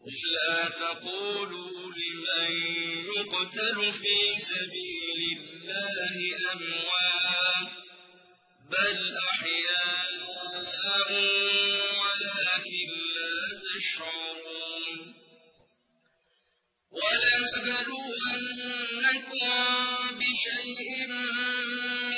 ولا تقولوا لمن يقتل في سبيل الله أموات بل أحياء ولكن لا تشعرون. ولنبلونكم بشيء من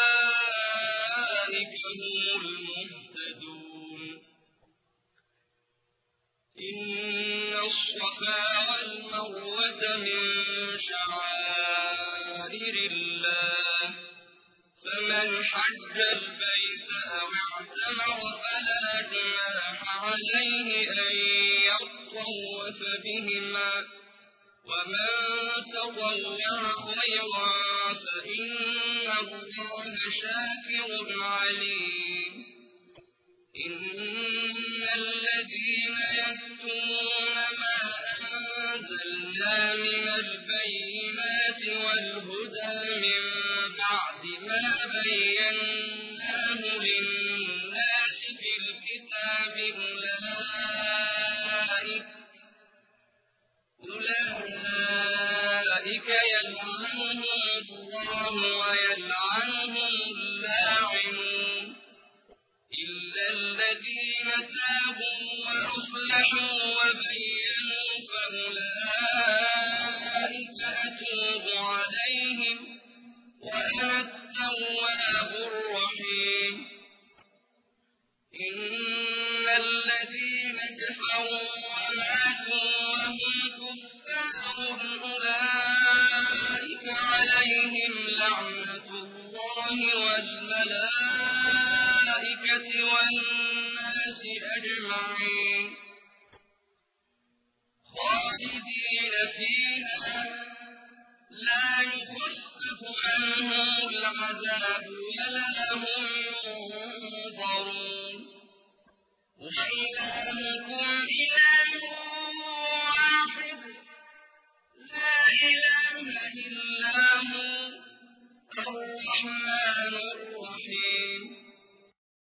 المهتدون. إن الصفا والمروة من شعائر الله. فمن حج البيت أو اعتمر فلا جناح عليه أن يطوف بهما. ومن تطوع خيرا فإن الله شاكر عليم. إن الذين يكتمون ما أنزلنا من البينات والهدى من بعد ما بيناه للناس في الكتاب أولئك أولئك تابوا وأصلحوا وبينوا فأولئك أتوب عليهم وأنا التواب الرحيم إن الذين كفروا وماتوا وهم كفار أولئك عليهم لعنة الله والملائكة والناس أجمعين. خالدين فيها. لا يخفف عنهم العذاب ولا هم ينظرون وإلهكم إله